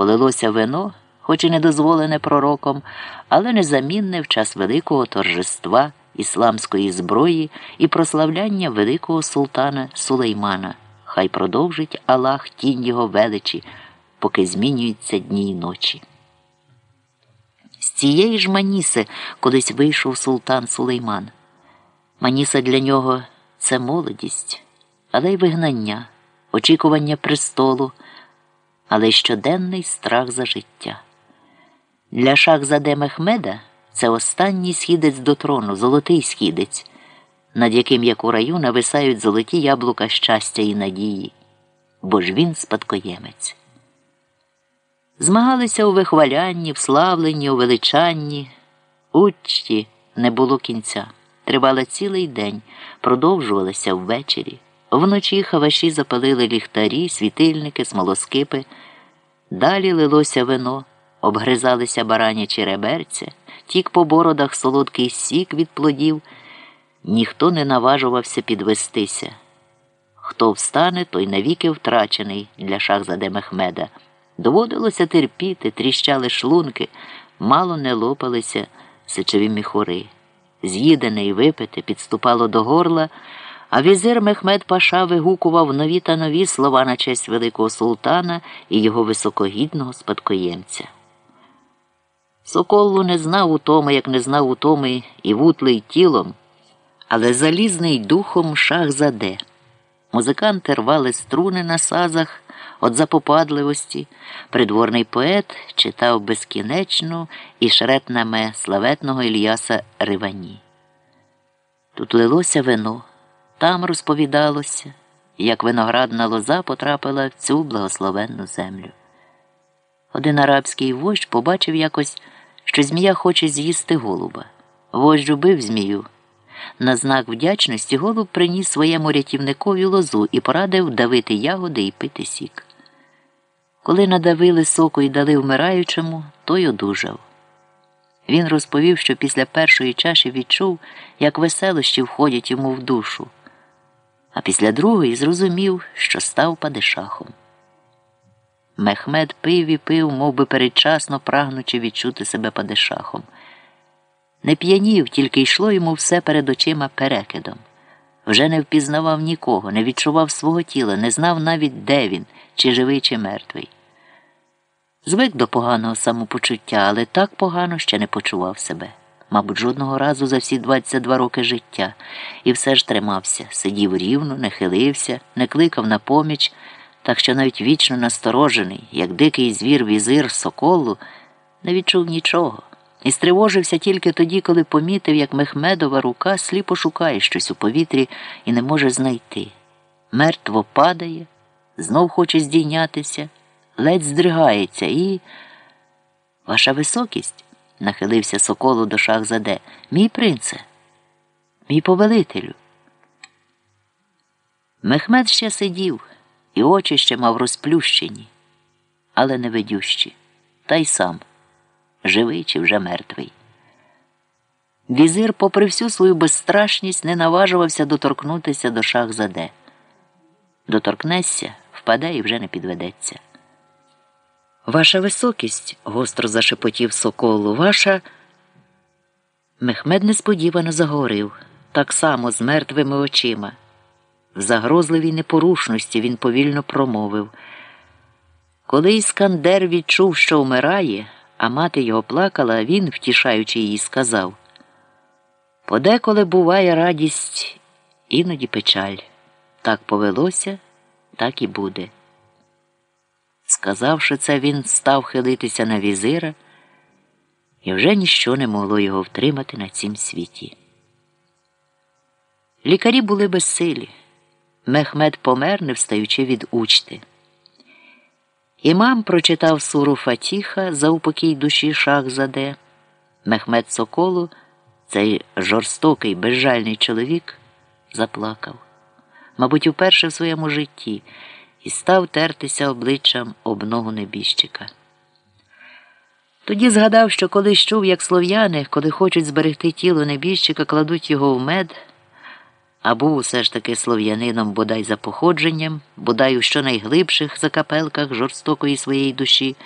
Полилося вино, хоч і недозволене пророком, але незамінне в час великого торжества ісламської зброї і прославляння великого султана Сулеймана. Хай продовжить Аллах тінь його величі, поки змінюються дні й ночі. З цієї ж Маніси колись вийшов султан Сулейман. Маніса для нього це молодість, але й вигнання, очікування престолу, але й щоденний страх за життя. Для Шахзаде Мехмеда це останній східець до трону, золотий східець, над яким, як у раю, нависають золоті яблука щастя і надії, бо ж він спадкоємець. Змагалися у вихвалянні, в славленні, у величанні, учті не було кінця. Тривала цілий день, продовжувалася ввечері. Вночі хаваші запалили ліхтарі, світильники, смолоскипи. Далі лилося вино, обгризалися барані череберця, тік по бородах солодкий сік від плодів. Ніхто не наважувався підвестися. Хто встане, той навіки втрачений для шахзаде Мехмеда. Доводилося терпіти, тріщали шлунки, мало не лопалися сечові міхури. З'їдене і випите підступало до горла, а візир Мехмед Паша вигукував нові та нові слова на честь великого султана і його високогідного спадкоємця. Соколу не знав утоми, як не знав утоми і вутлий тілом, але залізний духом шах заде. Музиканти рвали струни на сазах от запопадливості, придворний поет читав безкінечну і шретнаме славетного Ільяса Ривані. Тут лилося вино, там розповідалося, як виноградна лоза потрапила в цю благословенну землю. Один арабський вождь побачив якось, що змія хоче з'їсти голуба. Вождь убив змію. На знак вдячності голуб приніс своєму рятівникові лозу і порадив давити ягоди і пити сік. Коли надавили соку і дали вмираючому, той одужав. Він розповів, що після першої чаші відчув, як веселощі входять йому в душу, а після другої зрозумів, що став падишахом. Мехмед пив і пив, мов би передчасно прагнучи відчути себе падишахом. Не п'янів, тільки йшло йому все перед очима перекидом. Вже не впізнавав нікого, не відчував свого тіла, не знав навіть, де він, чи живий, чи мертвий. Звик до поганого самопочуття, але так погано ще не почував себе. Мабуть, жодного разу за всі 22 роки життя, і все ж тримався, сидів рівно, не хилився, не кликав на поміч, так що навіть вічно насторожений, як дикий звір візир соколу, не відчув нічого. І стривожився тільки тоді, коли помітив, як Мехмедова рука сліпо шукає щось у повітрі і не може знайти. Мертво падає, знов хоче здійнятися, ледь здригається і. Ваша високість, нахилився соколу до шахзаде, мій принце, мій повелителю. Мехмед ще сидів, і очі ще мав розплющені, але невидющі, та й сам живий чи вже мертвий. Візир, попри всю свою безстрашність, не наважувався доторкнутися до шахзаде. Доторкнешся, впаде і вже не підведеться. Ваша високість, гостро зашепотів соколу, ваша. Мехмед несподівано заговорив, так само з мертвими очима. В загрозливій непорушності він повільно промовив. Коли Іскандер відчув, що вмирає, а мати його плакала, він, втішаючи її, сказав Подеколи буває радість, іноді печаль. Так повелося, так і буде. Сказавши це, він став хилитися на візира, і вже ніщо не могло його втримати на цім світі. Лікарі були безсилі. Мехмед помер, не встаючи від учти. Імам прочитав суру Фатіха за упокій душі Шахзаде. Мехмед Соколу, цей жорстокий, безжальний чоловік, заплакав, мабуть, уперше в своєму житті, і став тертися обличчям об ногу небіжчика. Тоді згадав, що колись чув, як слов'яни, коли хочуть зберегти тіло небіжчика, кладуть його в мед а був усе ж таки слов'янином бодай за походженням, бодай у щонайглибших закапелках жорстокої своєї душі.